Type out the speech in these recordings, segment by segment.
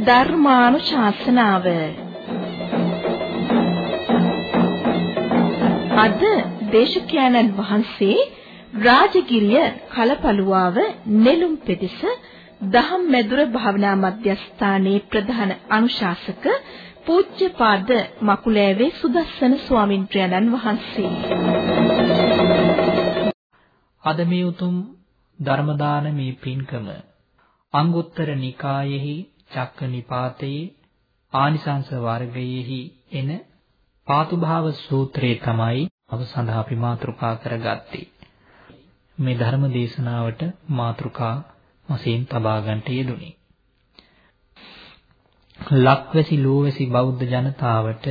ධර්මානුශාසනාව. අද දේශකයන්න් වහන්සේ රාජගිරිය කලපලුවාව නෙළුම් පෙතිස දහම් මැදුර භාවනා මධ්‍යස්ථානයේ ප්‍රධාන අනුශාසක පූජ්‍යපාද මකුලෑවේ සුදස්සන ස්වාමින්ද්‍රයන්න් වහන්සේ. අද මේ උතුම් ධර්ම දානමේ පින්කම අංගුත්තර නිකායෙහි චක්ක නිපාතයේ ආනිසංස වර්ගයෙහි එන පාතුභාව සූත්‍රයේ තමයි අප සඳහා අපි මාතෘකා කරගත්තේ. මේ ධර්ම දේශනාවට මාතෘකා වශයෙන් තබා ගන්නට යෙදුනේ. ලක්වැසි ලෝවැසි බෞද්ධ ජනතාවට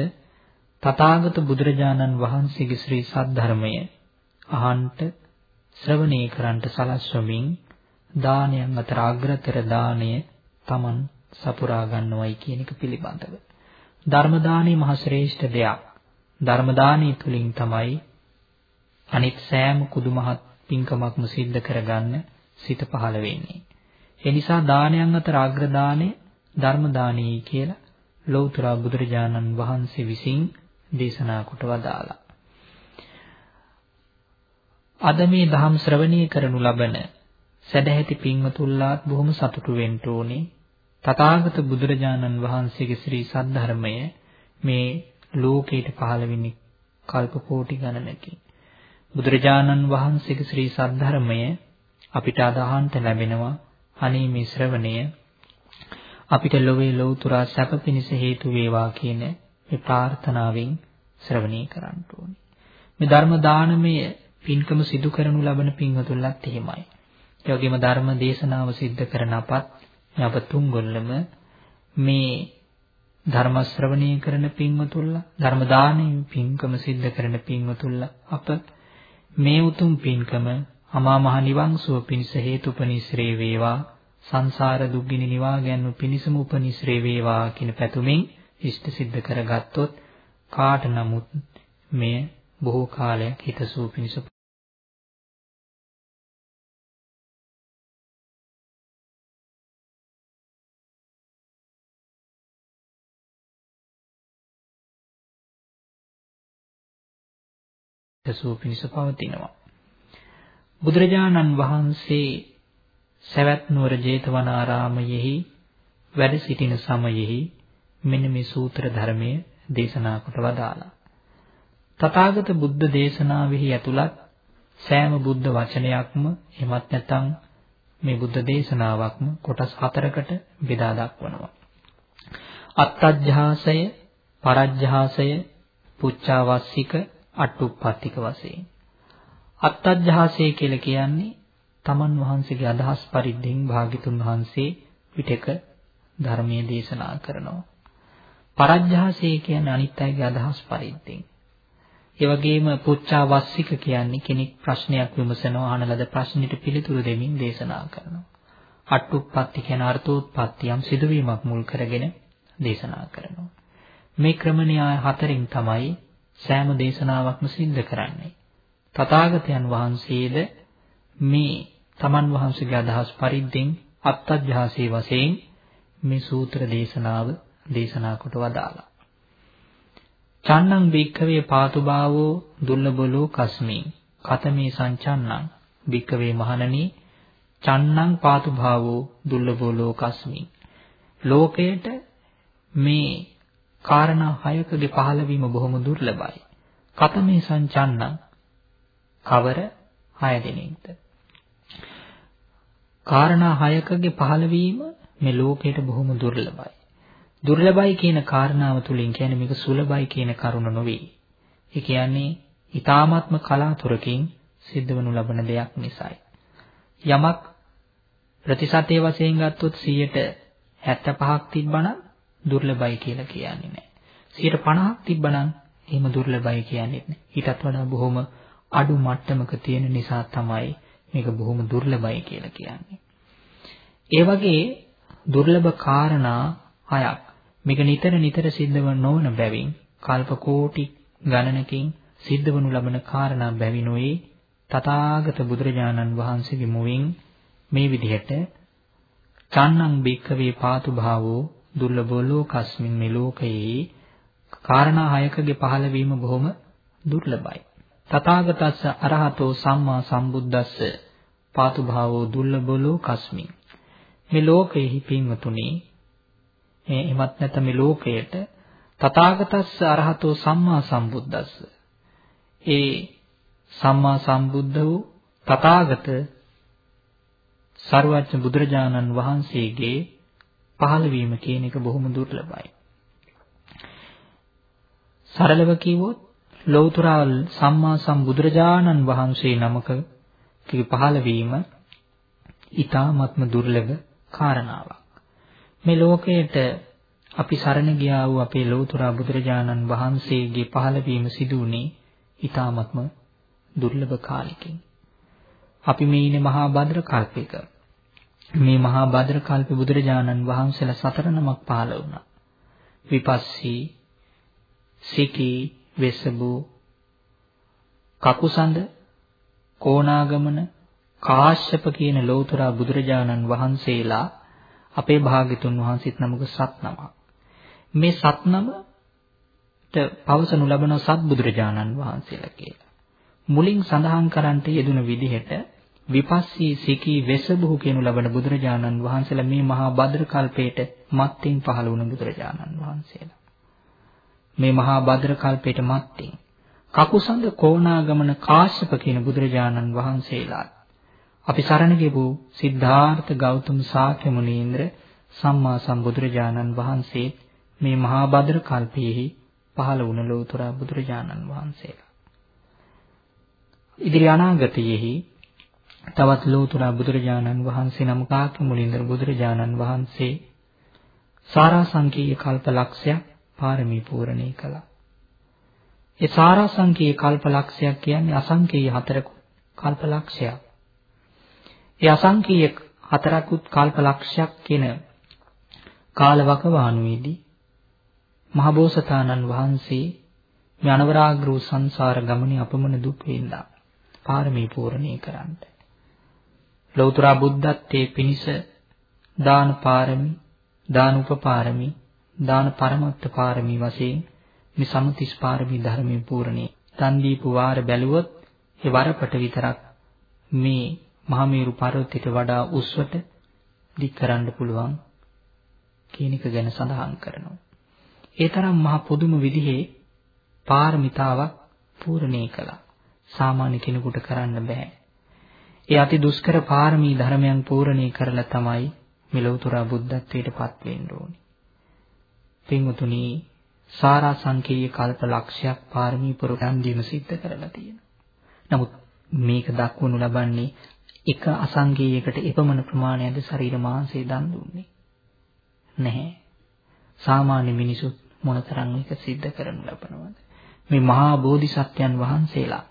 තථාගත බුදුරජාණන් වහන්සේගේ ශ්‍රී සද්ධර්මය අහන්ට ශ්‍රවණය කරන්ට සලස්වමින් දානයන් අතර අග්‍රතර දාණය Taman සපුරා ගන්නවයි කියන එක පිළිබඳව. ධර්ම දානය මහ ශ්‍රේෂ්ඨ දෙයක්. ධර්ම දානය තුලින් තමයි අනිත් සෑම කුදුමහත් පින්කමක්ම සිද්ධ කරගන්න සිත පහළ වෙන්නේ. ඒ නිසා දානයන් අතර අග්‍ර දාණය ධර්ම දානයයි කියලා ලෞතර බුදුරජාණන් වහන්සේ විසින් දේශනා කොට වදාලා. අද මේ ධම් ශ්‍රවණය කරනු ලබන සදැහැති පින්වතුන්ලාත් බොහොම සතුටු වෙන්න ඕනේ. තථාගත බුදුරජාණන් වහන්සේගේ ශ්‍රී සද්ධර්මය මේ ලෝකයට පහළ වෙන්නේ කල්ප කෝටි ගණනකින්. බුදුරජාණන් වහන්සේගේ ශ්‍රී සද්ධර්මය අපිට අදහන්ට ලැබෙනවා. අනේ මේ ශ්‍රවණය අපිට ලොවේ ලෞතුරා සැප පිණිස හේතු වේවා කියන මේ ප්‍රාර්ථනාවෙන් ශ්‍රවණය කරන්න ඕනේ. මේ ධර්ම දානමය පින්කම සිදු කරනු ලබන පින්වතුන්ලත් එහෙමයි. ඒ වගේම ධර්ම දේශනාව සිද්ධ කරන අපත් අප තුන්ගොල්ලම මේ ධර්ම ශ්‍රවණය කරන පින්වතුන්ලා ධර්ම දානයේ පින්කම සිද්ධ කරන පින්වතුන්ලා අප මේ උතුම් පින්කම අමා මහ නිවන් සුව පිණිස හේතුපනිශ්‍රේ වේවා සංසාර දුක්ගිනි නිවා ගැනීම පිණිසම උපනිශ්‍රේ වේවා කියන පැතුමින් ඉෂ්ට සිද්ධ කරගත්තොත් කාට නමුත් මෙය බොහෝ කාලයක් හිතසුව පිණිස සුව පිණිස පවතිනවා. බුදුරජාණන් වහන්සේ සවැත් නුවර ජේතවනාරාමයෙහි වැඩ සිටින සමයෙහි මෙන්න මේ සූත්‍ර ධර්මය දේශනා කොට වදාලා. තථාගත බුද්ධ දේශනාවෙහි ඇතුළත් සෑම බුද්ධ වචනයක්ම එමත් නැත්නම් මේ බුද්ධ දේශනාවක්ම කොටස් හතරකට බෙදා දක්වනවා. අත්තජ්ජාසය, පරජ්ජාසය, පුච්චාවස්සික, අට්ටුප්පත්තික වශයෙන්. අත්තජ්ජාසය කියලා කියන්නේ තමන් වහන්සේගේ අදහස් පරිද්දෙන් භාග්‍යතුන් වහන්සේ පිටක ධර්මයේ දේශනා කරනවා. පරජ්ජාසය කියන්නේ අනිත් අයගේ අදහස් පරිද්දෙන්. ඒ වගේම පුච්චා වස්සික කියන්නේ කෙනෙක් ප්‍රශ්නයක් විමසනවා අහන ලද ප්‍රශ්නෙට පිළිතුරු දෙමින් දේශනා කරනවා. අට්ටුප්පත්ති කියන අර්ථෝත්පත්ති යම් සිදුවීමක් මුල් කරගෙන දේශනා කරනවා. මේ ක්‍රම න්‍යාය හතරෙන් තමයි සෑම දේශනාවක්ම සිද්ධ කරන්නේ. තථාගතයන් වහන්සේද මේ තමන් වහන්සේගේ අදහස් පරිද්දෙන් අත්අධ්‍යාසී වශයෙන් මේ සූත්‍ර දේශනාව දේශනා කොට වදාලා. චන්නං භික්ඛවේ පාතුභාවෝ දුර්ලභලෝ කස්මී කතමේ සංචන්නං භික්ඛවේ මහණනි චන්නං පාතුභාවෝ දුර්ලභෝ ලෝකස්මී ලෝකයට මේ කාරණා හයකගේ පහළවීම බොහොම දුර්ලභයි කතමේ සංචන්නං කවර හය දිනෙකද කාරණා හයකගේ පහළවීම මේ ලෝකයට බොහොම දුර්ලභයි දුර්ලභයි කියන කාරණාව තුලින් කියන්නේ මේක සුලභයි කියන කරුණ නොවේ. ඒ කියන්නේ ඊ타මාත්ම කලාතුරකින් සිද්ධ වනු ලබන දෙයක් නිසායි. යමක් ප්‍රතිශතයේ වශයෙන් ගත්තොත් 75ක් තිබ්බනම් දුර්ලභයි කියලා කියන්නේ නැහැ. 50ක් තිබ්බනම් එහෙම දුර්ලභයි කියන්නේ නැහැ. ඊටත් වඩා බොහොම අඩු මට්ටමක තියෙන නිසා තමයි මේක බොහොම දුර්ලභයි කියලා කියන්නේ. ඒ වගේ දුර්ලභ කාරණා හයක් මේක නිතර නිතර සිද්ධව නොවන බැවින් කල්ප කෝටි ගණනකින් සිද්ධ වනු ලබන කාරණා බැවිනොයි තථාගත බුදුරජාණන් වහන්සේගේ මුවින් මේ විදිහට චන්නං බික්කවේ පාතු භාවෝ දුර්ලභෝ ලෝකස්මින් මේ ලෝකයේ කාරණා හයකගේ පහළවීම බොහොම දුර්ලභයි. තථාගතස්ස අරහතෝ සම්මා සම්බුද්දස්ස පාතු භාවෝ දුර්ලභෝ ලෝකස්මින් මේ ලෝකෙහි පින්වතුනි මේ එමත් නැත මේ ලෝකයට තථාගතස්ස අරහතෝ සම්මා සම්බුද්දස්ස ඒ සම්මා සම්බුද්ධ වූ තථාගත සර්වඥ බුදුරජාණන් වහන්සේගේ පහළවීම කියන එක බොහොම දුර්ලභයි. සරලව කිව්වොත් ලෞතර සම්මා සම්බුදුරජාණන් වහන්සේ නමකගේ පහළවීම ඊ타ත්ම දුර්ලභ කාරණාවක්. මේ ලෝකයට අපි සරණ ගියා වූ අපේ ලෞතර බුදුරජාණන් වහන්සේගේ පහළවීම සිදු වුණේ ඊ타ත්ම දුර්ලභ කාලෙකින්. අපි මේ ඉන්නේ මහා භද්‍ර කල්පයක. මේ මහා භද්‍ර කල්පේ බුදුරජාණන් වහන්සේලා සතර නමක් පහළ වුණා. විපස්සී, සිකී, වෙසබු, කකුසඳ, කොණාගමන, කාශ්‍යප කියන ලෞතර බුදුරජාණන් වහන්සේලා අපේ භාග්‍යතුන් වහන්සේත් නමක සත් නමක්. මේ සත් නමට පවසනු ලබන සත් බුදුරජාණන් වහන්සේලා කියලා. මුලින් සඳහන් කරන්ට යෙදුන විදිහට විපස්සී සිකී වෙසබුහු කියනු ලබන බුදුරජාණන් වහන්සේලා මේ මහා භද්‍ර කල්පයට මත්ින් පහළ වුණ බුදුරජාණන් වහන්සේලා. මේ මහා භද්‍ර කල්පයට මත්ින් කකුසඳ කොණාගමන කාශ්‍යප කියන බුදුරජාණන් වහන්සේලා අපි සරණ ගියපු සිද්ධාර්ථ ගෞතම සාක්‍ය මුනීන්ද්‍ර සම්මා සම්බුදුරජාණන් වහන්සේ මේ මහා භද්‍ර කල්පයේ පහළ වුණ ලෝතර බුදුරජාණන් වහන්සේලා. ඉදිරි අනාගතයේහි තවත් ලෝතර බුදුරජාණන් වහන්සේ නම කාක්‍ය මුලින්දර බුදුරජාණන් වහන්සේ සාරාංශකීය කල්ප ලක්ෂයක් පාරමී පූර්ණේ කළා. ඒ සාරාංශකීය කල්ප ලක්ෂයක් කියන්නේ අසංකීය හතරක කල්ප ලක්ෂයක්. ඒ අසංකීය හතරකුත් කල්ප ලක්ෂයක් කියන කාලවකවානුවේදී මහබෝසතාණන් වහන්සේ මේ අනවරාග්‍ර වූ සංසාර ගමනේ අපමණ දුක් විඳා පාරමී පූර්ණේ කරන්නට ලෞතර බුද්ධත්වයේ පිනිස දාන පාරමී, දාන උපපාරමී, දාන පරමත්ත පාරමී වශයෙන් මේ සමතිස් පාරමී ධර්මයේ පූර්ණේ. දන් දීපු වාර බැලුවොත් ඒ වරපට විතරක් මේ මහමේරු පර්වතයට වඩා උස්වට දික් කරන්න පුළුවන් කියන එක ගැන සඳහන් කරනවා. ඒ තරම් මහ පුදුම විදිහේ පාරමිතාවක් පූර්ණේ කළා. සාමාන්‍ය කෙනෙකුට කරන්න බෑ. ඒ අති දුෂ්කර පාරමී ධර්මයන් පූර්ණේ කරලා තමයි මෙලොවතුර බුද්ධත්වයට පත් වෙන්න ඕනේ. පින්වතුනි සාරා සංකේය කල්ප ලක්ෂයක් පාරමී පුරුතන් දීම සිද්ධ කරලා තියෙනවා. නමුත් මේක දක්වනු ලබන්නේ එක අසංකේයයකට එපමණ ප්‍රමාණයක්ද ශරීර මාංශය දන් දුන්නේ නැහැ. සාමාන්‍ය මිනිසුත් මොනතරම් එක සිද්ධ කරනු ලබනවද? මේ මහා බෝධිසත්වයන් වහන්සේලා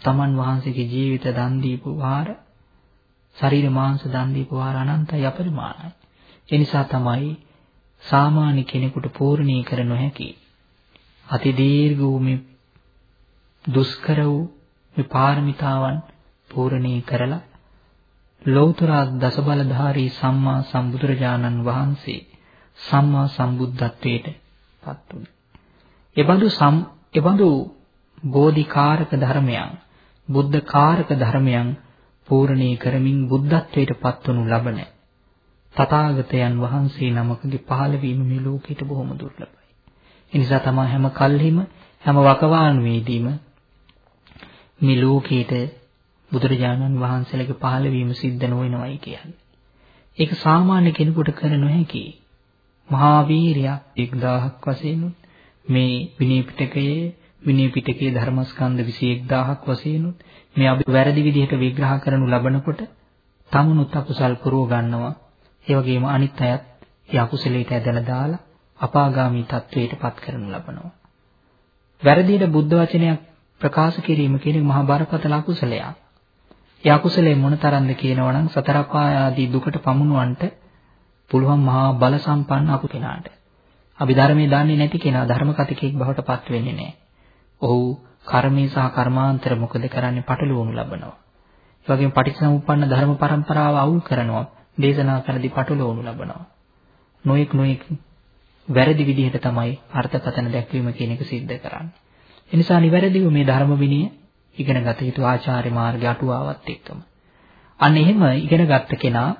තමන් වහන්සේගේ ජීවිත දන් දීපු වාර ශරීර මාංශ දන් දීපු වාර අනන්තයි අපරිමාණයි. ඒ නිසා තමයි සාමාන්‍ය කෙනෙකුට පූර්ණී කර නොහැකි අති දීර්ඝ වූ මේ දුෂ්කර වූ මේ පාරමිතාවන් පූර්ණී කරලා ලෞතර දසබලධාරී සම්මා සම්බුදුරජාණන් වහන්සේ සම්මා සම්බුද්ධත්වයට පත් වුණා. එබඳු සම් එබඳු බෝධිකාරක ධර්මයන් බුද්ධ කාරක ධර්මයන් පූර්ණේ කරමින් බුද්ධත්වයට පත්වනු ලබන තථාගතයන් වහන්සේ නමකගේ පහළවීම මේ ලෝකෙට බොහොම දුර්ලභයි. ඒ නිසා තමයි හැම කල්හිම හැම වකවානුවේදීම මේ ලෝකෙට බුදුරජාණන් වහන්සේලගේ පහළවීම සිද්ධ නොවෙනවයි කියන්නේ. ඒක සාමාන්‍ය කෙනෙකුට කර නොහැකි. මහා වීරයක් 1000ක් වශයෙන් මේ විනය පිටකයේ විනය පිටකයේ ධර්මස්කන්ධ 21000ක් වශයෙන් මේ අපි වැරදි විදිහට විග්‍රහ කරනු ලබනකොට තමනුත් අකුසල් පුරව ගන්නවා. ඒ වගේම අනිත් අයත් ඒ අකුසලයට ඇදලා දාලා අපාගාමී තත්වයට පත් කරනු ලබනවා. වැරදියට බුද්ධ වචනයක් ප්‍රකාශ කිරීම කියන මහා බරපතල අකුසලයක්. ඒ අකුසලයේ මොනතරම්ද කියනවනම් සතර ආදී දුකට පමුණුවන්ට පුළුවන් මහා බල සම්පන්න අපු කෙනාට. අභිධර්මයේ දන්නේ නැති කෙනා ධර්ම කතිකෙක් බවට පත් වෙන්නේ නැහැ. ඔහු කර්මයේ සහ කර්මාන්තර මොකද කරන්නේ පටලවනු ලබනවා. ඒ වගේම පටිච්චසමුප්පන්න ධර්ම પરම්පරාව අවුල් කරනවා. දේශනා කරදී පටලවනු ලබනවා. නොඑක් නොඑක් වැරදි විදිහට තමයි අර්ථකථන දැක්වීම කියන එක सिद्ध කරන්නේ. ඒ නිසා නිවැරදිව මේ ධර්ම විනය ඉගෙන ගත යුතු ආචාර්ය මාර්ගය අටුවාවත් එක්කම. අන්න එහෙම ඉගෙන ගත්ත කෙනා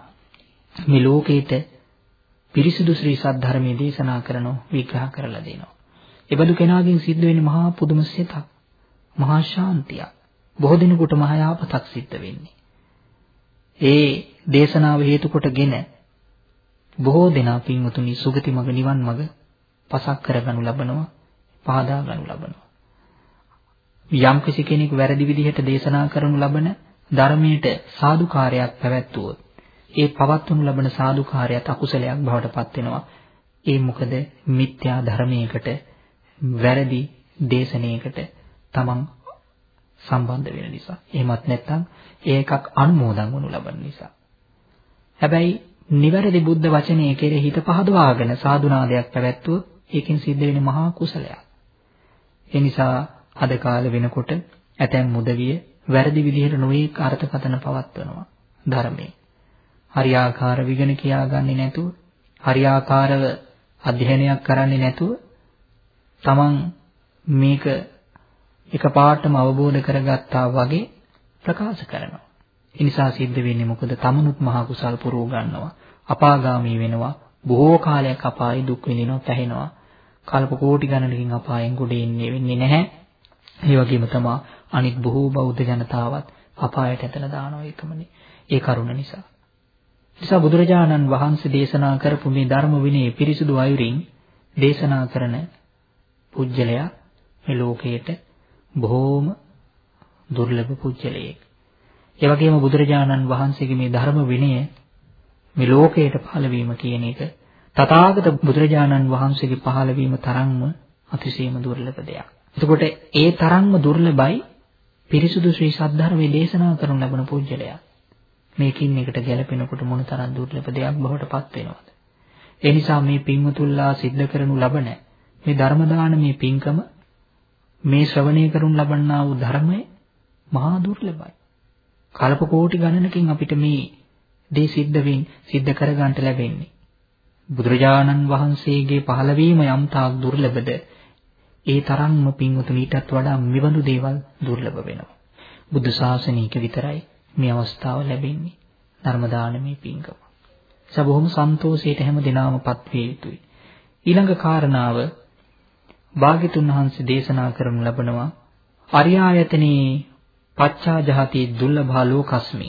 මේ ලෝකේට පිරිසුදු ශ්‍රී සද්ධර්මයේ දේශනා කරන විග්‍රහ කරලා දෙනවා. එබඳු කෙනාගෙන් සිද්ධ වෙන්නේ මහා පුදුම සිතක්. මහා ශාන්තියක්. බොහෝ දිනකට මහා යාපතක් සිද්ධ වෙන්නේ. ඒ දේශනාව හේතු කොටගෙන බොහෝ දෙනා පින්වතුනි සුගති මඟ නිවන් මඟ පසක් කරගනු ලබනවා, පහදා ගනු ලබනවා. යම් කෙනෙක් වැරදි විදිහට දේශනා කරනු ලබන ධර්මයට සාදුකාරයක් පැවැත්වුවොත් ඒ පවත්වනු ලබන සාදුකාරයත් අකුසලයක් බවට පත් වෙනවා. ඒ මොකද මිත්‍යා ධර්මයකට වැරදි දේශනයකට තමන් සම්බන්ධ වෙන නිසා. එහෙමත් නැත්නම් ඒ එකක් අනුමෝදන් වනු ලබන නිසා. හැබැයි නිවැරදි බුද්ධ වචනයේ කෙරෙහි හිත පහදවාගෙන සාදුනාදයක් පැවැත්වුවොත් ඒකෙන් සිද්ධ වෙන්නේ මහා කුසලයක්. ඒ නිසා අද කාලේ වෙනකොට ඇතැම් මුදවිය වැරදි විදිහට නොඒක අර්ථකථන පවත්වනවා ධර්මයේ. හරියාකාර විගණ කියාගන්නේ නැතුව හරියාකාරව අධ්‍යයනයක් කරන්නේ නැතුව තමන් මේක එකපාරටම අවබෝධ කරගත්තා වගේ ප්‍රකාශ කරනවා. ඒ නිසා සිද්ධ වෙන්නේ මොකද? තමනුත් මහා කුසල් පුරව ගන්නවා. අපාගාමී වෙනවා. බොහෝ කාලයක් අපායේ දුක් විඳිනවා, පැහැෙනවා. කල්ප කෝටි ගණනකින් අපායෙන් ගොඩ එන්නේ වෙන්නේ නැහැ. ඒ වගේම තමයි අනිත් බොහෝ බෞද්ධ ජනතාවත් අපායට ඇතලා දානවා ඒකමනේ. ඒ කරුණ නිසා. නිසා බුදුරජාණන් වහන්සේ දේශනා කරපු මේ ධර්ම විනය පිරිසුදු අයුරින් දේශනා කරන පුජ්‍යලයා මේ ලෝකයට බොහෝම දුර්ලභ පුජ්‍යලයෙක්. ඒ වගේම බුදුරජාණන් වහන්සේගේ මේ ධර්ම විනය මේ ලෝකයට පහළ වීම කියන එක තථාගත බුදුරජාණන් වහන්සේගේ පහළ වීම තරම්ම අතිශයම දුර්ලභ දෙයක්. එතකොට ඒ තරම්ම දුර්ලභයි පිරිසුදු ශ්‍රී සද්ධර්මයේ දේශනා කරන ලබන පුජ්‍යලයා. මේකින් එකට ගැලපෙනකොට මොනතරම් දුර්ලභ දෙයක් බවට පත් වෙනවද? ඒ නිසා මේ පින්වතුල්ලා සිද්ධ කරනු ලබන මේ ධර්ම දානමේ පින්කම මේ ශ්‍රවණය කරනු ලබන්නා වූ ධර්මය මහා දුර්ලභයි. කල්ප කෝටි ගණනකින් අපිට මේ දේ සිද්ධ වෙමින් සිද්ධ කරගන්න ලැබෙන්නේ. බුදුරජාණන් වහන්සේගේ පහළවීම යම් තාක් දුර්ලභද ඒ තරම්ම පින්වතුනි ඊටත් වඩා මෙවඳු දේවල් දුර්ලභ වෙනවා. බුදු ශාසනයක විතරයි මේ අවස්ථාව ලැබෙන්නේ. ධර්ම දානමේ පින්කම. ඒ බොහොම සන්තෝෂයට හැම දිනමපත් විය යුතුයි. ඊළඟ කාරණාව භාග්‍යතුන් වහන්සේ දේශනා කරනු ලබනවා අරියායතනේ පච්චා ජහති දුර්ලභා ලෝකස්මි.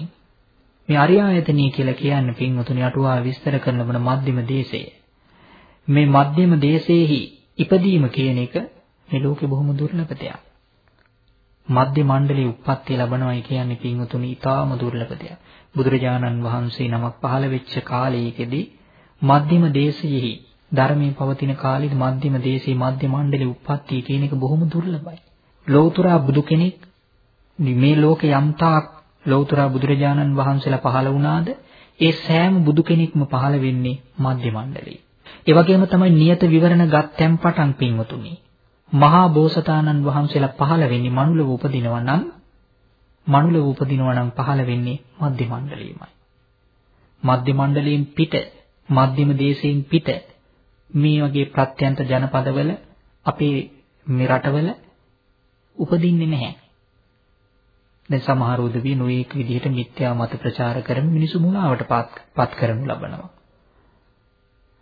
මේ අරියායතනී කියලා කියන්නේ පින්වතුනි අටුවා විස්තර කරන ලබන මධ්‍යම දේශය. මේ මධ්‍යම දේශයේහි ඉපදීම කියන එක මේ ලෝකේ බොහොම දුර්ලභ දෙයක් මධ්‍ය මණ්ඩලයේ උප්පත්තිය ලබනවායි කියන්නේ පින්වතුනි ඊටාම දුර්ලභ දෙයක් බුදුරජාණන් වහන්සේ නමක් පහළ වෙච්ච කාලයකදී මධ්‍යම දේශයේහි ධර්මයේ පවතින කාලෙදි මධ්‍යම දේශයේ මධ්‍ය මණ්ඩලයේ උප්පත්තිය කියන එක බොහොම දුර්ලභයි. ලෞතුරා බුදු කෙනෙක් මේ ලෝකේ යම්තාක් ලෞතුරා බුදුරජාණන් වහන්සේලා පහළ වුණාද ඒ සෑම බුදු කෙනෙක්ම පහළ වෙන්නේ මධ්‍ය මණ්ඩලයේ. ඒ වගේම තමයි නියත විවරණ ගත්තැන් පටන් පින්වතුනි. මහා බෝසතාණන් වහන්සේලා පහළ වෙන්නේ මනුලව උපදිනවා නම් මනුලව උපදිනවා නම් පහළ වෙන්නේ මධ්‍ය මණ්ඩලයේමයි. මධ්‍ය මණ්ඩලයෙන් පිට මධ්‍යම දේශයෙන් පිට මේ වගේ ප්‍රත්‍යන්ත ජනපදවල අපේ මේ රටවල උපදින්නේ නැහැ. දැන් සමහර උදවිය නොයේක විදිහට මිත්‍යා මත ප්‍රචාර කරමින් මිනිසු මුලාවට පත් කරනු ලබනවා.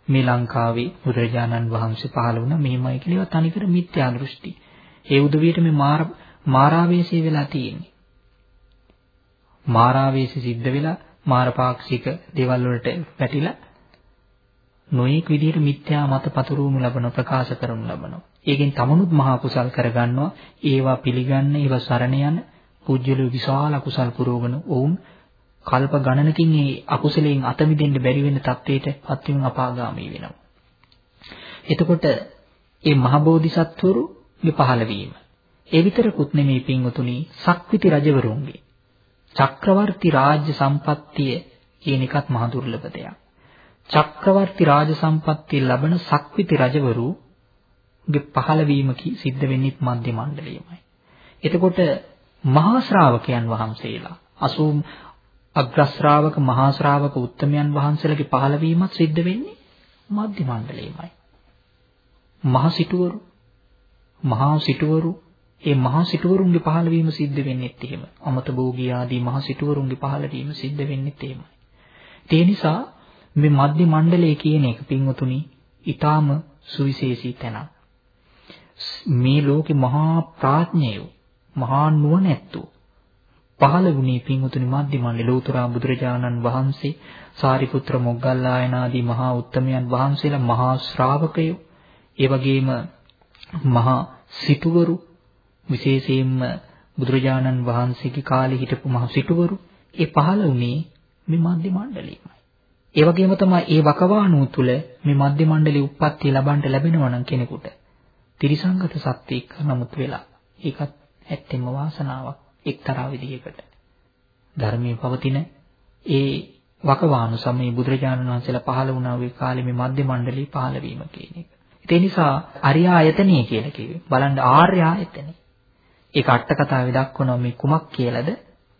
මේ ලංකාවේ බුදුරජාණන් වහන්සේ පහළ වුණ මෙහිමයි කියලා තනිකර මිත්‍යා දෘෂ්ටි. ඒ උදවියට මේ මාර මාරාවේශය වෙලා තියෙන්නේ. මාරාවේශය සිද්ධ වෙලා මාරපාක්ෂික දේවල් වලට පැටිලා නොයෙක් විදිහට මිත්‍යා මත පතුරවනු ලබන ප්‍රකාශ කරනු ලබනවා. ඒකෙන් තමනුත් මහා කුසල් කරගන්නවා. ඒවා පිළිගන්න, ඒවා සරණ යන පුජ්‍යල විශාල කුසල් පුරවගෙන ඔවුන් කල්ප ගණනකින් මේ අකුසලයෙන් අත මිදෙන්න බැරි වෙන තත්වයට පත් වෙන අපාගාමී වෙනවා. එතකොට මේ මහ බෝධිසත්වරුගේ පහළ වීම ඒ විතරකුත් නෙමේ පින්වතුනි සක්විති රජවරුන්ගේ චක්‍රවර්ති රාජ්‍ය සම්පත්තිය කියන එකත් මහ දුර්ලභ දෙයක්. චක්‍රවර්ති රාජ සම්පත්තිය ලබන සක්විති රජවරුගේ පහළවීම සිද්ධ වෙන්නේ මධ්‍ය මණ්ඩලයමයි. එතකොට මහා ශ්‍රාවකයන් වහන්සේලා 80 අග්‍ර ශ්‍රාවක මහා ශ්‍රාවක උත්තමයන් වහන්සේලාගේ පහළවීමත් සිද්ධ වෙන්නේ මධ්‍ය මණ්ඩලයමයි. මහ සිටුවරු මහා සිටුවරු ඒ මහා සිටුවරුන්ගේ පහළ වීම සිද්ධ වෙන්නේත් එහෙම. අමත භෝගී ආදී මහා සිටුවරුන්ගේ පහළ වීම සිද්ධ වෙන්නේත් එහෙමයි. ඒ නිසා මේ මධ්‍ය මණ්ඩලය කියන එක පින්වතුනි ඊටාම සුවිශේෂී තැනක්. මේ ලෝකේ මහා ප්‍රඥයෝ මහා නුවණැත්තෝ පහළ වුණේ පින්වතුනි මධ්‍ය මණ්ඩල ලෝතුරා බුදුරජාණන් වහන්සේ සාරිපුත්‍ර මොග්ගල්ලායන ආදී මහා උත්තමයන් වහන්සේලා මහා ශ්‍රාවකයෝ ඒ වගේම මහා සිටුවරු විශේෂයෙන්ම බුදුරජාණන් වහන්සේගේ කාලේ හිටපු මහා සිටුවරු ඒ පහළ වුණේ මේ මධ්‍ය මණ්ඩලයේමයි. ඒ වගේම තමයි ඒ වකවානුව තුල මේ මධ්‍ය මණ්ඩලයේ උප්පත්තිය ලබන්න ලැබෙනවා නම් කෙනෙකුට ත්‍රිසංගත සත්‍යයක් නමුත් වෙලා ඒකත් ඇත්තෙම වාසනාවක් එක්තරා විදිහකට ධර්මයේ පවතින ඒ වකවානු සමයේ බුදුරජාණන් වහන්සේලා පහළ වුණා ওই කාලේ මේ මධ්‍ය මණ්ඩලයේ පහළ වීම කියන එක. ඒ නිසා අරියායතනිය කියලා කිව්වේ. බලන්න ආර්ය ආයතනෙ. ඒක අට කතාවේ දක්වනවා මේ කුමක් කියලාද?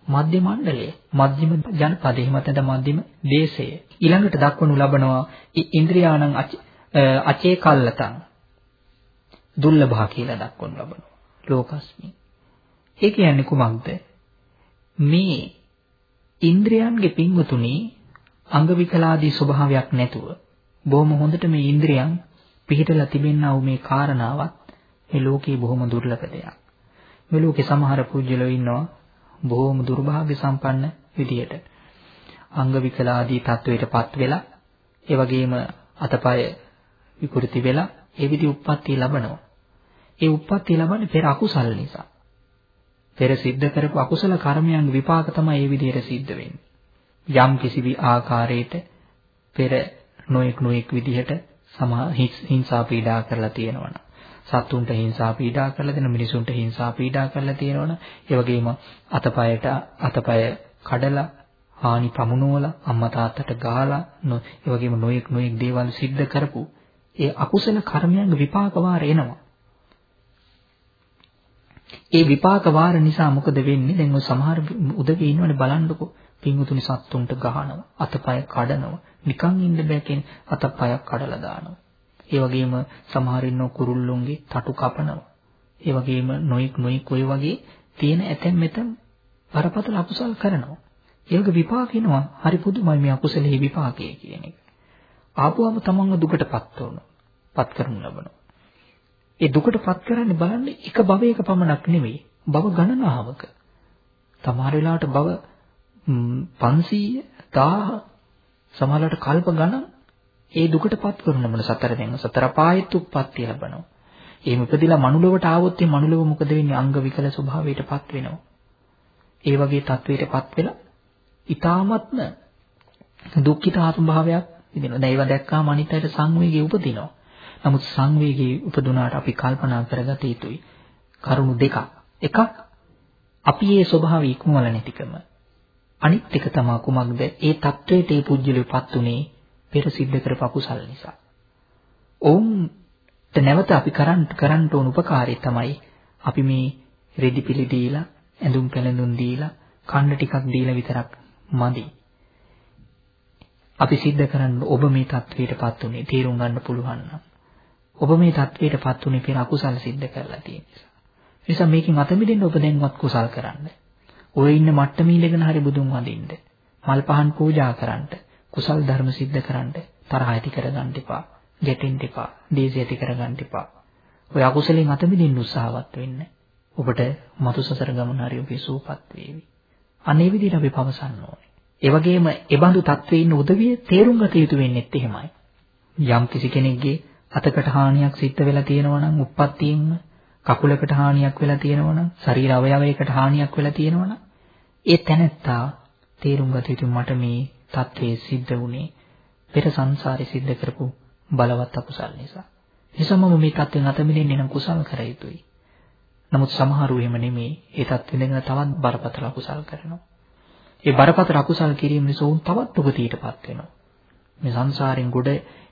මධ්‍ය මණ්ඩලය. මධ්‍යම ජනපදය. එහෙම නැත්නම් මධ්‍යම දේශය. ඊළඟට දක්වනු ලබනවා ඉන්ද්‍රියාණං අචේ කල්ලතං දුර්ලභා කියලා දක්වනු ලබනවා. ලෝකස්මි. ඒ කියන්නේ කුමක්ද? මේ ඉන්ද්‍රයන්ගේ පින්වතුනි අංග විකලාදී ස්වභාවයක් නැතුව බොහොම හොඳට මේ ඉන්ද්‍රයන් පිහිටලා තිබෙනා වූ මේ කාරණාවත් මේ ලෝකේ බොහොම දුර්ලභ දෙයක්. මේ ලෝකේ සමහර පුජ්‍යලෝ ඉන්නවා බොහොම දුර්භාග්‍ය සම්පන්න විදියට. අංග විකලාදී තත්වයටපත් වෙලා ඒ වගේම අතපය විකෘති වෙලා ඒ විදි උප්පත්තිය ලබනවා. ඒ උප්පත්තිය ලබන්නේ පෙර අකුසල් නිසා. පෙර සිද්ධ කරපු අකුසල කර්මයන් විපාක තමයි ඒ විදිහට සිද්ධ වෙන්නේ. යම් කිසි ආකාරයකට පෙර නොඑක් නොඑක් විදිහට සමා හිංසා පීඩා කරලා තියෙනවනම් සත්තුන්ට හිංසා පීඩා කරලා දෙන මිනිසුන්ට හිංසා පීඩා කරලා තියෙනවනම් ඒ වගේම අතපයට අතපය කඩලා හානි පමුණුවලා අම්මා තාත්තට ගහලා ඒ වගේම නොයෙක් නොයෙක් දේවල් සිද්ධ කරපු ඒ අකුසල කර්මයන්ගේ විපාක වාර එනවා. ඒ විපාක වාර නිසා මොකද වෙන්නේ? දැන් ඔය සමහර උදවිය ඉන්නවනේ බලන්නකෝ. පින්වතුනි සත්තුන්ට ගහනවා, අතපය කඩනවා, නිකන් ඉන්න බෑ කියන්නේ අතපයක් කඩලා දානවා. ඒ වගේම සමහර ඉන්නෝ කුරුල්ලුන්ගේ තටු කපනවා. ඒ වගේම නොයික් නොයික් ඔය වගේ තියෙන ඇතැම් මෙතම් බරපතල අකුසල් කරනවා. ඒක විපාක වෙනවා. හරි පුදුමයි මේ අකුසලෙහි විපාකය කියන එක. ආපුවම තමන්ව දුකටපත් වෙනවා. පත් කරනු ලබනවා. ඒ දුකටපත් කරන්නේ බලන්න එක භවයක පමණක් නෙවෙයි. භව ගණනාවක. සමහර වෙලාවට භව 500 1000 සමහරවිට කල්ප ගණන් ඒ දුකටපත් කරන මොන සතර දැන් සතර පායෙත් උප්පත්ති ලැබනවා. එහෙම ඉපදිලා මනුලොවට ආවොත් ඒ මනුලොව මොකද වෙන්නේ? අංග විකල ස්වභාවයටපත් වෙනවා. ඒ වගේ තත්වයකටපත් වෙලා ඊ타මත්ම දුක්ඛිත ආත්ම භාවයක් විඳිනවා. දැන් ඒවා දැක්කාම අනිත් අයට සංවේගය උපදිනවා. නමුත් සංවේගයේ උපදුනාට අපි කල්පනා කරගත යුතුයි. කරුණු දෙකක්. එකක් අපි මේ ස්වභාවය ඉක්මවල නැතිකම. අනිත් එක තමයි කුමක්ද? ඒ தത്വයට ඒ පුජ්‍යලෙපත් උනේ පෙර සිද්ධ කරපු අකුසල් නිසා. ඔවුන්ට නැවත අපි කරන්න කරන්න ඕන උපකාරය තමයි අපි මේ රෙදි පිළි දීලා, ඇඳුම් පැළඳුම් දීලා, කන්න ටිකක් දීලා විතරක් මදි. අපි සිද්ධ කරන්න ඔබ මේ தത്വයටපත් උනේ තේරුම් ගන්න පුළුවන් නම්. ඔබ මේ தത്വයටපත් උනේ පෙර අකුසල් සිද්ධ කරලා තියෙන නිසා. නිසා මේකෙන් අත මිදෙන්න ඔබ දැන්වත් කුසල් කරන්න. ඔය ඉන්න මට්ටමේ ඉඳගෙන හරි බුදුන් වඳින්න. මල් පහන් පූජා කරන්න. කුසල් ධර්ම સિદ્ધ කරන්න. තරහ ඇති කරගන්න එපා. ගැටෙන්න එපා. දේශය ඇති කරගන්න එපා. ඔය අකුසලෙන් අත මිදෙන්න උත්සාහවත් වෙන්න. ඔබට මතු සසර ගමන හරි ඔබේ සූපත් වේවි. අනේ විදිහට අපි පවසන්න ඕනේ. ඒ වගේම ඒ බඳු තත්ත්වයේ ඉන්න උදවිය තේරුම් ගත යුතු වෙන්නේත් එහෙමයි. යම් කිසි කෙනෙක්ගේ අතකට හානියක් සිද්ධ වෙලා තියෙනවා නම් උප්පත්තියෙන්ම කකුලකට හානියක් වෙලා තියෙනවා නම් ශරීර අවයවයකට හානියක් වෙලා තියෙනවා නම් ඒ තැනැත්තා තේරුම් ගත යුතු මට මේ තත්වයේ සිද්ධ වුණේ පෙර සංසාරේ සිද්ධ කරපු බලවත් අකුසල් නිසා. නිසා මම මේ තත්ත්වෙන් අත මිදෙන්න නම් කුසල් කර යුතුයි. නමුත් සමහරු එහෙම නෙමෙයි. ඒ තත්ත්වෙ ඉඳගෙන තවත් බරපතල අකුසල් කරනවා. ඒ බරපතල අකුසල් කිරීම නිසා උන් තවත් උපතීටපත් වෙනවා. මේ සංසාරෙන් ගොඩ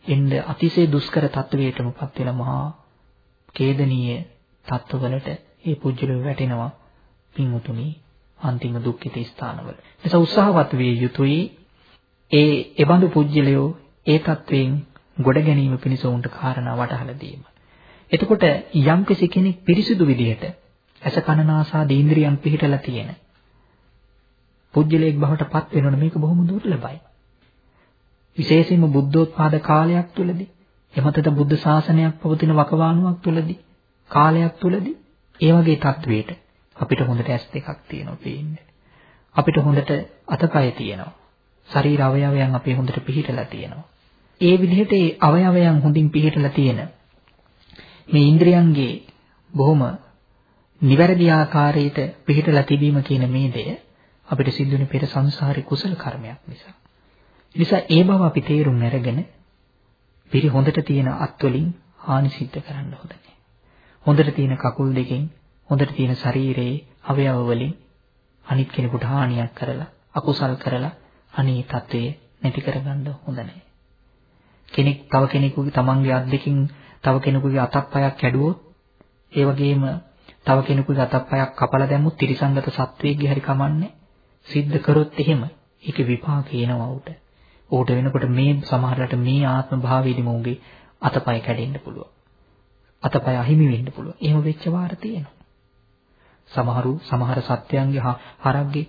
එන්න අතිශය දුෂ්කර තත්ත්වයකටමපත් වෙන මහා කේදනීය තත්ත්වවලට ඒ පුජ්‍යලෝ වැටෙනවා. පින්වතුනි අන්තිම දුක්ඛිත ස්ථානවල. නිසා උත්සාහවත් විය යුතුයි ඒ එබඳු පුජ්‍යලයෝ ඒ தත්වයෙන් ගොඩ ගැනීම පිණිස උන්ට කාරණා වටහලා දීම. එතකොට යම්කිසි කෙනෙක් පිරිසිදු විදිහට ඇස කන නාසාදී ඉන්ද්‍රියන් පිහිටලා තියෙන පුජ්‍යලයක් බවට පත් වෙනවනේ මේක බොහොම දුර්ලභයි. විශේෂයෙන්ම බුද්ධෝත්පාද කාලයක් තුලදී එමතද බුද්ධ ශාසනයක් පවතින වකවානුවක් තුලදී කාලයක් තුලදී ඒ වගේ තත්වයකට අපිට හොඳට ඇස් දෙකක් තියෙනවා පේන්නේ. අපිට හොඳට අතපය තියෙනවා. ශරීර අවයවයන් අපේ හොඳට පිහිටලා තියෙනවා. ඒ විදිහට ඒ අවයවයන් හොඳින් පිහිටලා තියෙන මේ ඉන්ද්‍රියන්ගේ බොහොම නිවැරදි ආකාරයට පිහිටලා තිබීම කියන මේ දෙය අපිට සිද්ධුනේ පෙර සංසාරේ කුසල කර්මයක් නිසා. නිසා ඒ බව අපි තේරුම් අරගෙන පිරි හොඳට තියෙන අත් වලින් හානි සිද්ධ කරන්න හොඳ නැහැ. හොඳට තියෙන කකුල් දෙකෙන් හොඳට තියෙන ශරීරයේ අවයව වලින් අනිත් කෙනෙකුට හානියක් කරලා අකුසල් කරලා අනී තත්වයේ නැති කරගන්න හොඳ නැහැ. කෙනෙක් තව කෙනෙකුගේ තමන්ගේ අත් දෙකින් තව කෙනෙකුගේ අතක් පයක් කැඩුවොත් ඒ වගේම තව කෙනෙකුගේ අතක් පයක් කපලා දැම්මොත් ත්‍රිසංගත සත්වයේගේ හරි කමන්නේ සිද්ධ කරොත් එහෙම ඒකේ විපාක එනවා උට. ඌට වෙනකොට මේ සමහරකට මේ ආත්ම භාවයේදී මොහුගේ අතපය කැඩෙන්න පුළුවන්. අතපය අහිමි වෙන්න පුළුවන්. එහෙම වෙච්ච වාර තියෙනවා. සමහරු සමහර සත්‍යයන්ගේ හරක්ගේ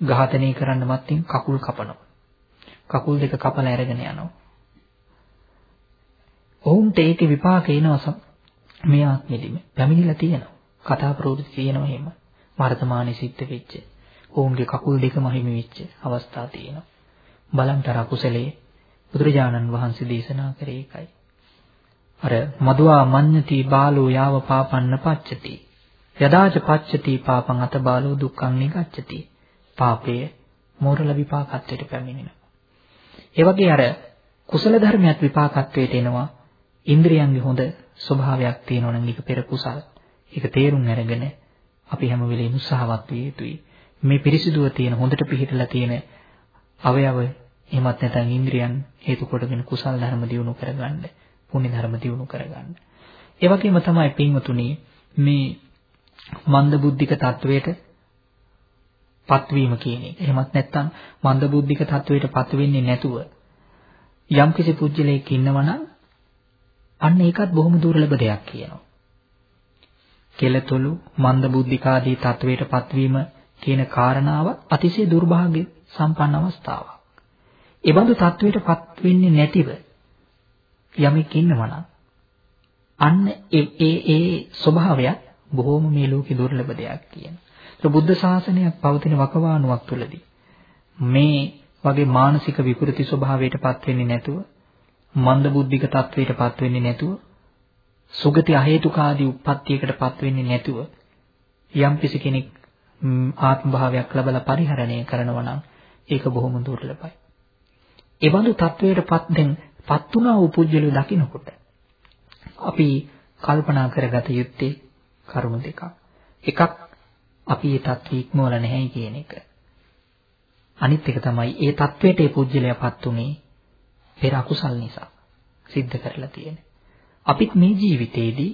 ඝාතනය කරන්න මත්ින් කකුල් කපනවා. කකුල් දෙක කපලා අරගෙන යනවා. ඔවුන්ට ඒකේ විපාක එනවා මේ ආත්මෙදිම. පැමිණිලා තියෙනවා. කතා ප්‍රවෘත්ති තියෙනවා එහෙම. වර්තමානයේ සිද්ධ වෙච්ච. ඔවුන්ගේ කකුල් දෙකම හිමි වෙච්ච අවස්ථා තියෙනවා. බලන්තර කුසලයේ බුදුරජාණන් වහන්සේ දේශනා කරේ ඒකයි. අර මදුවා මඤ්ඤති බාලෝ යාව පාපන්න පච්චති. යදාච පච්චති පාපං අත බාලෝ දුක්ඛං නිගච්ඡති. පාපය මෝරල විපාකත්වයට පැමිණෙනවා. ඒ වගේ අර කුසල ධර්මයක් විපාකත්වයට එනවා. ඉන්ද්‍රියන්ගේ හොඳ ස්වභාවයක් තියෙනවා නම් ඒක පෙර කුසල. ඒක තේරුම් අරගෙන අපි හැම වෙලෙම උත්සාහවත් විය යුතුයි. මේ පිරිසිදුව තියෙන හොඳට පිළිහිටලා තියෙන අවයව එහෙමත් නැත්නම් ඉන්ද්‍රියන් හේතු කොටගෙන කුසල් ධර්ම දියුණු කරගන්න, පුණ්‍ය ධර්ම දියුණු කරගන්න. ඒ වගේම තමයි පින්වතුනි මේ මන්ද බුද්ධික තත්වයට පත්වීම කියන එක. එහෙමත් නැත්නම් මන්ද බුද්ධික තත්වයට පත් වෙන්නේ නැතුව යම්කිසි පුජ්‍යලයක් ඉන්නවනම් අන්න ඒකත් බොහොම දුර්ලභ දෙයක් කියනවා. කෙලතුළු මන්ද බුද්ධිකාදී තත්වයට පත්වීම කියන කාරණාව අතිශය දුර්භාග්‍ය සම්පන්න අවස්ථාවක්. ඒ බඳු තත්වයටපත් වෙන්නේ නැතිව යමෙක් ඉන්නවනම් අන්න ඒ ඒ ඒ ස්වභාවය බොහොම මේ ලෝකේ දුර්ලභ දෙයක් කියන. ඒ බුද්ධ ශාසනයක් පවතින වකවානුවක් තුළදී මේ වගේ මානසික විකෘති ස්වභාවයටපත් වෙන්නේ නැතුව මන්ද බුද්ධික තත්වයටපත් වෙන්නේ නැතුව සුගති අහේතුකාදී උප්පත්තියකටපත් වෙන්නේ නැතුව යම් කෙනෙක් ආත්ම භාවයක් ලබලා පරිහරණය කරනවා නම් ඒක බොහොම දුර්ලභයි. ඒ බඳු තත්වයකටපත් දැන් පත් වුණා වූ පුජ්‍යලු දකින්නකොට අපි කල්පනා කරගත යුත්තේ කරුණු දෙකක්. එකක් අපි ඒ தත්ත්වය ඉක්මවල නැහැ කියන එක. අනිත් එක තමයි ඒ தත්වයට ඒ පුජ්‍යලයාපත් උනේ පෙර අකුසල් නිසා සිද්ධ කරලා තියෙන. අපිත් මේ ජීවිතේදී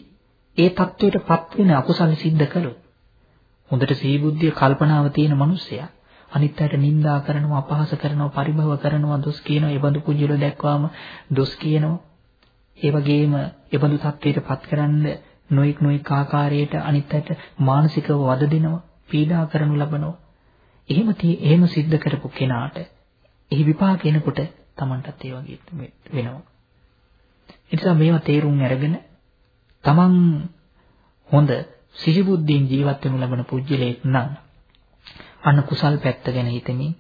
ඒ தත්වයටපත් වෙන අකුසල් සිද්ධ කළොත් හොඳට සීබුද්ධිය කල්පනාව තියෙන මිනිසයා අනිත් අයට නිඳා කරනවා අපහාස කරනවා පරිභව කරනවා දොස් කියනවා ඒ බඳු පුජ්‍යල දැක්වාම දොස් කියනවා ඒ වගේම ඒ බඳු தත්වයටපත් කරන්න නොඑක් නොඑක් ආකාරයට අනිත් අයට මානසිකව වද දෙනවා පීඩා කරනු ලබනවා. එහෙම එහෙම සිද්ධ කරපු කෙනාට එහි විපාක එනකොට Tamanටත් ඒ වගේ වෙනවා. ඒ නිසා මේවා තේරුම් අරගෙන Taman හොඳ සිහිබුද්ධියෙන් ජීවත් වෙනු ලබන පුජ්‍යලයක් නම් අන්න කුසල් පැත්ත ගැන හිතමින්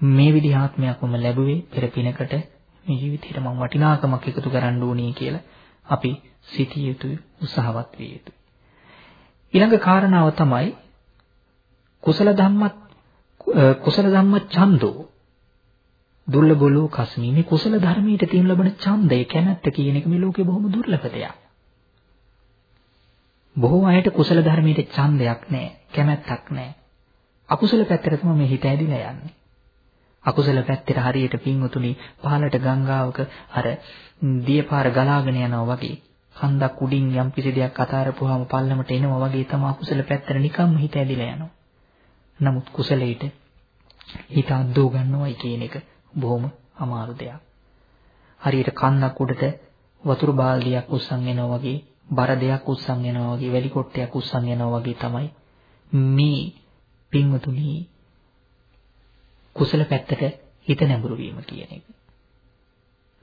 මේ විදිහ ආත්මයක් මම ලැබුවේ පෙර පිනකට මේ ජීවිතේට මම වටිනාකමක් එකතු කරන්න ඕනේ කියලා අපි සිටිය යුතුයි උත්සාහවත් විය යුතුයි. ඊළඟ කාරණාව තමයි කුසල ධම්මත් කුසල ධම්ම ඡන්தோ දුර්ලභලෝ කස්මී මේ කුසල ධර්මයට තියෙන ලබන ඡන්දය කැමැත්ත කියන එක මේ ලෝකේ බොහොම දුර්ලභ දෙයක්. බොහෝ අයට කුසල ධර්මයට ඡන්දයක් නැහැ, කැමැත්තක් නැහැ. අකුසල පැත්තට තමයි මේ හිත ඇදිලා යන්නේ. අකුසල පැත්තට හරියට පින්වතුනි පහළට ගංගාවක අර දියපාර ගලාගෙන යනවා වගේ කන්දක් උඩින් යම් කිසි දෙයක් අතාරපුවාම පල්ලමට එනවා වගේ තමයි අකුසල පැත්තට නිකම්ම හිත ඇදිලා යනවා. නමුත් කුසලයට හිත අද්දෝ ගන්නවයි කියන එක බොහොම අමාරු දෙයක්. හරියට කන්දක් උඩට වතුර බාල්දියක් උස්සන් එනවා වගේ බර දෙයක් උස්සන් එනවා වගේ වැලි කොට්ටයක් උස්සන් එනවා වගේ තමයි මේ පින්වතුනි කුසල පැත්තට හිත නැඹුරු වීම කියන එක.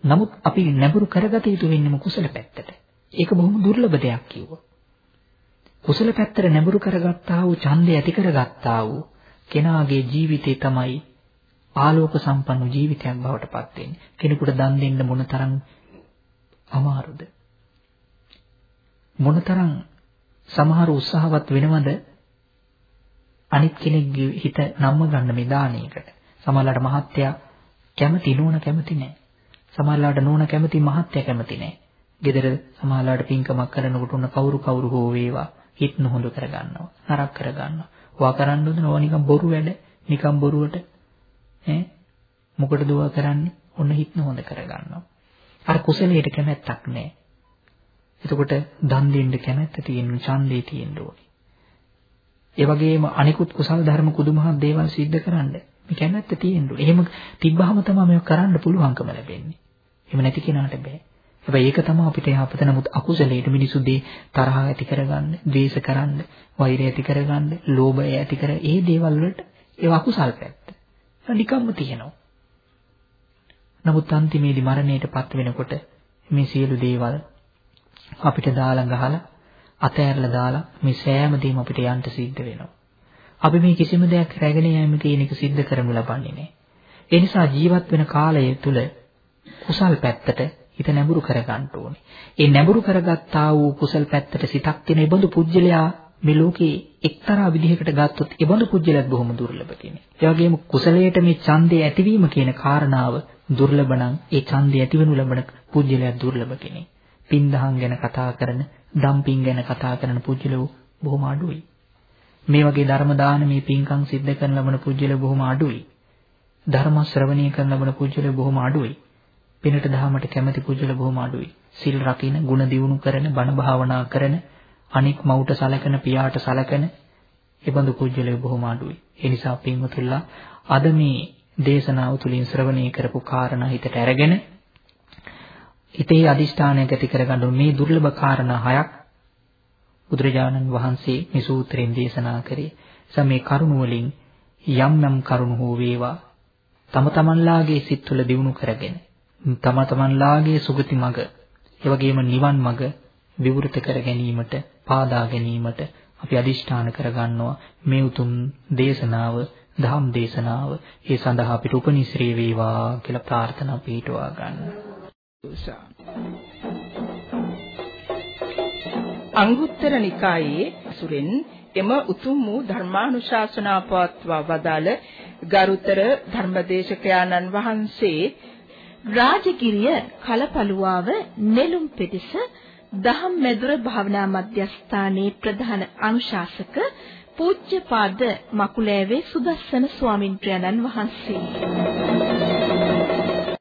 නමුත් අපි නැඹුරු කරගත යුතු වෙන්නේ කුසල පැත්තට. ඒක බොහොම දුර්ලභ දෙයක් කිව්වා. කුසල පැත්තට නැඹුරු කරගත්තා වූ ඡන්දය ඇති කරගත්තා වූ කෙනාගේ ජීවිතේ තමයි ආලෝක සම්පන්න ජීවිතයක් බවට පත් වෙන්නේ. කෙනෙකුට දන් දෙන්න මොනතරම් අමාරුද? මොනතරම් සමහර උත්සාහවත් වෙනවද අනිත් කෙනෙක්ගේ හිත නම්ම ගන්න මේ දානයකට. සමහරලාට මහත්ය කැමති නෝන කැමති නැහැ. සමහරලාට නෝන කැමති මහත්ය කැමති නැහැ. Gedara සමහරලාට පින්කමක් කරනකොට උන කවුරු කවුරු හෝ වේවා හිත නොහොඳ කරගන්නවා. නරක කරගන්නවා. වා කරන්න උදේ නෝ නිකන් බොරු වැඩ. නිකන් බොරුවට ඈ මොකටද දුවා කරන්නේ? ඔන්න හිත නොහොඳ කරගන්නවා. අර කුසලයට කැමැත්තක් නැහැ. එතකොට දන් දෙන්න කැමැත්ත තියෙන ඡන්දේ තියෙන්න ඕනේ. ඒ වගේම අනිකුත් කුසල ධර්ම කුදුමහත් දේවල් සිද්ධ කරන්න මේ කැමැත්ත තියෙන්න ඕනේ. එහෙම තිබ්බහම තමයි මේක කරන්න පුළුවන්කම ලැබෙන්නේ. එහෙම නැති කෙනාට බෑ. හැබැයි ඒක තමයි අපිට යහපත නමුත් අකුසලයට මිනිසු දේ තරහ ඇති කරගන්න, ද්වේෂ කරන්න, වෛරය ඇති කරගන්න, ලෝභය ඇති කර ඒ දේවල් වලට ඒ අකුසල් පැත්ත. නිකම්ම තියෙනවා. නමුත් අන්තිමේදී මරණයටපත් වෙනකොට මේ සියලු දේවල් අපිට දාලා ගහලා අතෑරලා දාලා මේ සෑම දෙයක්ම අපිට යන්න සිද්ධ වෙනවා. අපි මේ කිසිම දෙයක් රැගෙන යෑම කියන එක සිද්ධ කරමු ලබන්නේ නැහැ. ඒ නිසා ජීවත් වෙන කාලය තුල කුසල් පැත්තට හිත නැඹුරු කරගන්න ඕනේ. ඒ නැඹුරු කරගත්තා වූ කුසල් පැත්තට සිතක් තියෙන ඒබඳු පුජ්‍යලයා මේ ලෝකේ එක්තරා විදිහකට ගත්තොත් ඒබඳු පුජ්‍යලයක් බොහොම දුර්ලභ කෙනෙක්. ඒ වගේම කුසලයට මේ ඡන්දය ඇතිවීම කියන කාරණාව දුර්ලභ නම් ඒ ඡන්දය ඇතිවෙනු ලබන පුජ්‍යලයක් දුර්ලභ කෙනෙක්. පින්දහම් ගැන කතා කරන, ඩම්පින් ගැන කතා කරන පුජ්‍යලෝ බොහොම අඩුයි. මේ වගේ ධර්ම දානමේ පින්කම් සිද්ධ කරන ලබන පුජ්‍යලෝ බොහොම අඩුයි. ධර්ම ශ්‍රවණය කරන ලබන පුජ්‍යලෝ බොහොම අඩුයි. පිනට දහමට කැමැති පුජ්‍යලෝ බොහොම අඩුයි. සිල් රකින්න, ගුණ දියුණු කරන, බණ භාවනා කරන, අනික් මවුට සලකන, පියාට සලකන ඒබඳු පුජ්‍යලෝ බොහොම අඩුයි. ඒ නිසා පින්වතුල්ලා අද මේ දේශනාව තුළින් ශ්‍රවණය කරපු කාරණා හිතට අරගෙන හිතේ අදිෂ්ඨානයක් ඇති කරගන්න මේ දුර්ලභ කාරණා හයක් බුදුරජාණන් වහන්සේ මේ සූත්‍රයෙන් දේශනා කරේ. සමේ කරුණ වලින් යම් යම් කරුණ හෝ වේවා තම තමන්ලාගේ සිත් තුළ දිනු කරගෙන තම තමන්ලාගේ සුගති මඟ ඒ වගේම නිවන් මඟ විවෘත කර ගැනීමට පාදා ගැනීමට අපි අදිෂ්ඨාන කරගන්නවා මේ උතුම් දේශනාව දහම් දේශනාව ඒ සඳහා අපිට උපනිශ්‍රේ වේවා කියලා ප්‍රාර්ථනා පිටවා ගන්න. අංගුත්තර නිකායේ සුරෙන් එම උතුම් වූ ධර්මානුශාසනා පවත්වා වදාළ ගරුතර ධර්මදේශකයාණන් වහන්සේ රාජගිරිය කලපලුවාව නෙළුම් පෙතිස දහම් මෙදුර භාවනා මධ්‍යස්ථානයේ ප්‍රධාන අනුශාසක පූජ්‍යපාද මකුලෑවේ සුදස්සන ස්වාමින්ත්‍රයන්න් වහන්සේ.